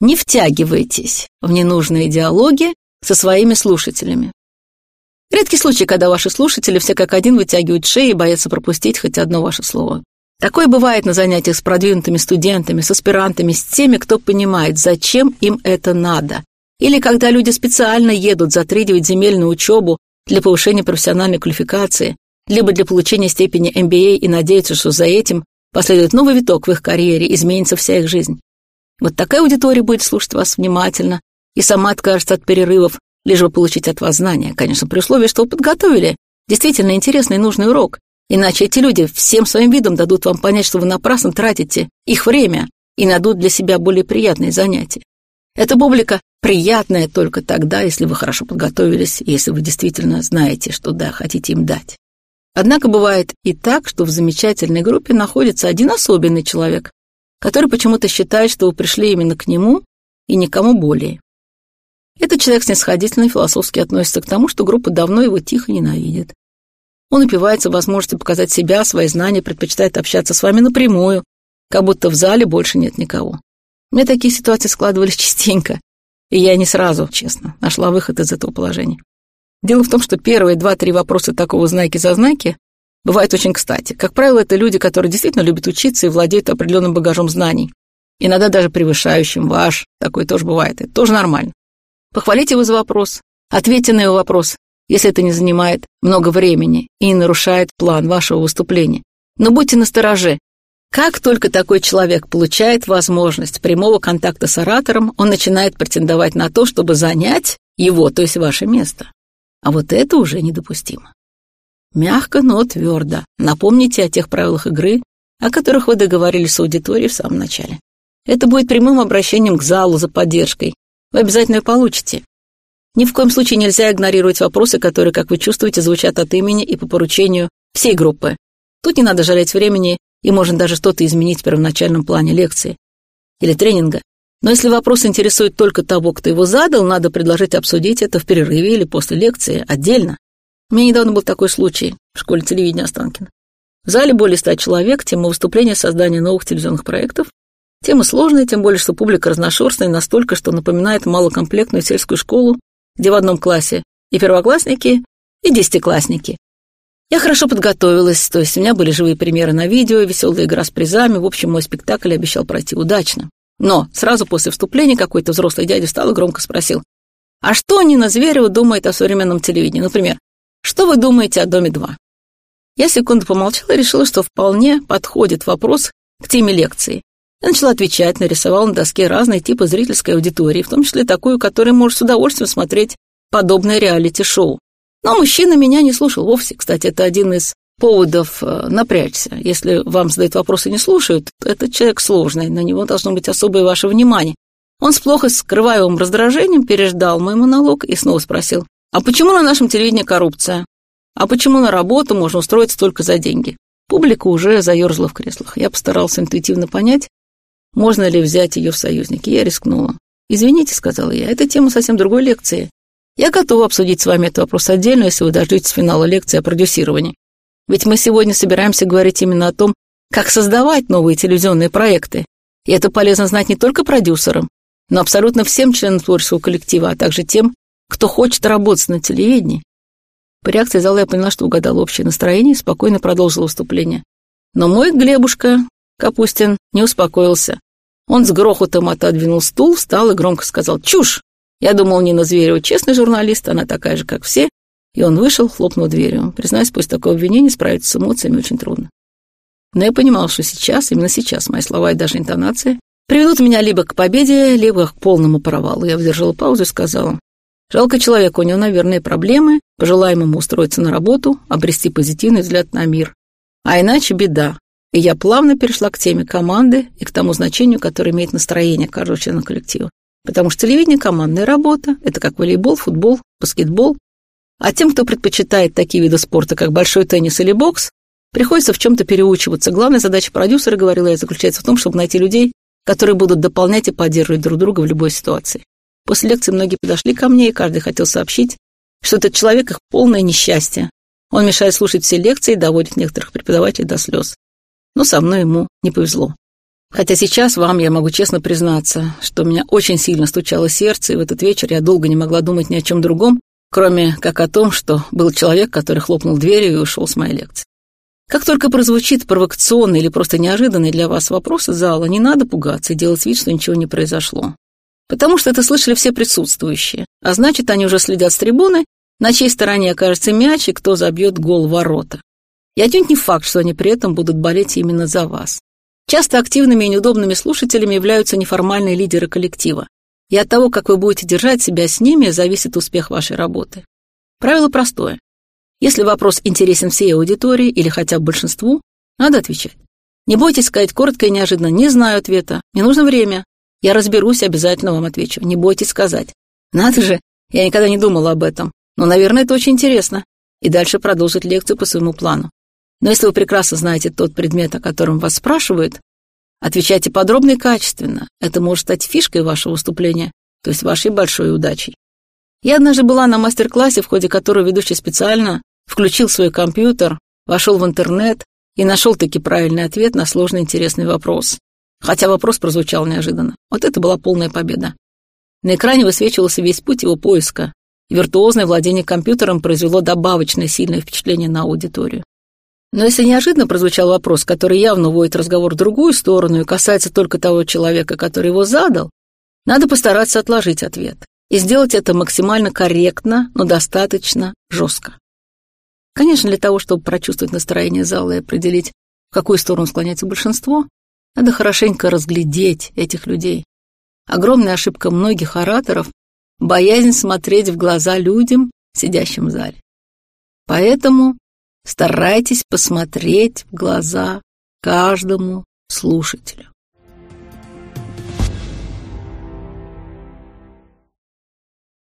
Не втягивайтесь в ненужные диалоги со своими слушателями. Редкий случай, когда ваши слушатели все как один вытягивают шеи и боятся пропустить хоть одно ваше слово. Такое бывает на занятиях с продвинутыми студентами, с аспирантами, с теми, кто понимает, зачем им это надо. Или когда люди специально едут за 3-9 земель на учебу для повышения профессиональной квалификации, либо для получения степени MBA и надеются, что за этим последует новый виток в их карьере, изменится вся их жизнь. Вот такая аудитория будет слушать вас внимательно и сама откажется от перерывов, лишь бы получить от вас знания, конечно, при условии, что вы подготовили действительно интересный и нужный урок, Иначе эти люди всем своим видом дадут вам понять, что вы напрасно тратите их время и найдут для себя более приятные занятия. Эта публика приятная только тогда, если вы хорошо подготовились если вы действительно знаете, что да, хотите им дать. Однако бывает и так, что в замечательной группе находится один особенный человек, который почему-то считает, что вы пришли именно к нему и никому более. Этот человек снисходительно и философски относится к тому, что группа давно его тихо ненавидит. Он упивается возможностью показать себя, свои знания, предпочитает общаться с вами напрямую, как будто в зале больше нет никого. У меня такие ситуации складывались частенько, и я не сразу, честно, нашла выход из этого положения. Дело в том, что первые два-три вопроса такого знаки бывают очень кстати. Как правило, это люди, которые действительно любят учиться и владеют определенным багажом знаний. Иногда даже превышающим ваш. Такое тоже бывает. Это тоже нормально. Похвалите его за вопрос, ответьте на его вопрос, если это не занимает много времени и не нарушает план вашего выступления. Но будьте настороже. Как только такой человек получает возможность прямого контакта с оратором, он начинает претендовать на то, чтобы занять его, то есть ваше место. А вот это уже недопустимо. Мягко, но твердо напомните о тех правилах игры, о которых вы договорились с аудиторией в самом начале. Это будет прямым обращением к залу за поддержкой. Вы обязательно ее получите. Ни в коем случае нельзя игнорировать вопросы, которые, как вы чувствуете, звучат от имени и по поручению всей группы. Тут не надо жалеть времени, и можно даже что-то изменить в первоначальном плане лекции или тренинга. Но если вопрос интересует только того, кто его задал, надо предложить обсудить это в перерыве или после лекции отдельно. У меня недавно был такой случай в школе телевидения Останкина. В зале более ста человек, тема выступления создания новых телевизионных проектов. Тема сложная, тем более, что публика разношерстная настолько, что напоминает малокомплектную сельскую школу где в одном классе и первоклассники, и десятиклассники. Я хорошо подготовилась, то есть у меня были живые примеры на видео, веселая игра с призами, в общем, мой спектакль обещал пройти удачно. Но сразу после вступления какой-то взрослый дядя встал и громко спросил, «А что Нина Зверева думает о современном телевидении? Например, что вы думаете о «Доме-2»?» Я секунду помолчала и решила, что вполне подходит вопрос к теме лекции. Я начала отвечать, нарисовала на доске разные типы зрительской аудитории, в том числе такую, которая может с удовольствием смотреть подобное реалити-шоу. Но мужчина меня не слушал вовсе. Кстати, это один из поводов э, напрячься. Если вам задают вопросы и не слушают, этот человек сложный, на него должно быть особое ваше внимание. Он с плохо скрываемым раздражением переждал мой монолог и снова спросил, а почему на нашем телевидении коррупция? А почему на работу можно устроиться только за деньги? Публика уже заерзала в креслах. Я постарался интуитивно понять, можно ли взять ее в союзники. Я рискнула. «Извините», — сказала я, — «это тема совсем другой лекции. Я готова обсудить с вами этот вопрос отдельно, если вы дождетесь финала лекции о продюсировании. Ведь мы сегодня собираемся говорить именно о том, как создавать новые телевизионные проекты. И это полезно знать не только продюсерам, но абсолютно всем членам творческого коллектива, а также тем, кто хочет работать на телевидении. По реакции зала я поняла, что угадала общее настроение и спокойно продолжила выступление. Но мой Глебушка Капустин не успокоился. Он с грохотом отодвинул стул, встал и громко сказал «Чушь!». Я думал, Нина Зверева честный журналист, она такая же, как все. И он вышел, хлопнул дверью. Признаюсь, после такого обвинения справиться с эмоциями очень трудно. Но я понимал, что сейчас, именно сейчас, мои слова и даже интонации приведут меня либо к победе, либо к полному провалу. Я выдержала паузу и сказала, жалко человека, у него, наверное, проблемы, пожелаем ему устроиться на работу, обрести позитивный взгляд на мир. А иначе беда. И я плавно перешла к теме команды и к тому значению, которое имеет настроение каждого члена коллектива. Потому что телевидение – командная работа, это как волейбол, футбол, баскетбол. А тем, кто предпочитает такие виды спорта, как большой теннис или бокс, приходится в чем-то переучиваться. Главная задача продюсера, говорила я, заключается в том, чтобы найти людей, которые будут дополнять и поддерживать друг друга в любой ситуации. После лекции многие подошли ко мне, и каждый хотел сообщить, что этот человек их полное несчастье. Он мешает слушать все лекции и доводит некоторых преподавателей до слез но со мной ему не повезло. Хотя сейчас вам я могу честно признаться, что у меня очень сильно стучало сердце, и в этот вечер я долго не могла думать ни о чем другом, кроме как о том, что был человек, который хлопнул дверью и ушел с моей лекции. Как только прозвучит провокационный или просто неожиданный для вас вопрос из зала, не надо пугаться и делать вид, что ничего не произошло. Потому что это слышали все присутствующие, а значит, они уже следят с трибуны, на чьей стороне окажется мяч и кто забьет гол в ворота. И отнюдь не факт, что они при этом будут болеть именно за вас. Часто активными и неудобными слушателями являются неформальные лидеры коллектива. И от того, как вы будете держать себя с ними, зависит успех вашей работы. Правило простое. Если вопрос интересен всей аудитории или хотя бы большинству, надо отвечать. Не бойтесь сказать коротко и неожиданно «не знаю ответа», «не нужно время», «я разберусь, обязательно вам отвечу», не бойтесь сказать. Надо же, я никогда не думала об этом, но, наверное, это очень интересно. И дальше продолжить лекцию по своему плану. Но если вы прекрасно знаете тот предмет, о котором вас спрашивают, отвечайте подробно и качественно. Это может стать фишкой вашего выступления, то есть вашей большой удачей. Я однажды была на мастер-классе, в ходе которого ведущий специально включил свой компьютер, вошел в интернет и нашел таки правильный ответ на сложный интересный вопрос. Хотя вопрос прозвучал неожиданно. Вот это была полная победа. На экране высвечивался весь путь его поиска. Виртуозное владение компьютером произвело добавочное сильное впечатление на аудиторию. Но если неожиданно прозвучал вопрос, который явно уводит разговор в другую сторону и касается только того человека, который его задал, надо постараться отложить ответ и сделать это максимально корректно, но достаточно жестко. Конечно, для того, чтобы прочувствовать настроение зала и определить, в какую сторону склоняется большинство, надо хорошенько разглядеть этих людей. Огромная ошибка многих ораторов — боязнь смотреть в глаза людям, сидящим в зале. Поэтому старайтесь посмотреть в глаза каждому слушателю.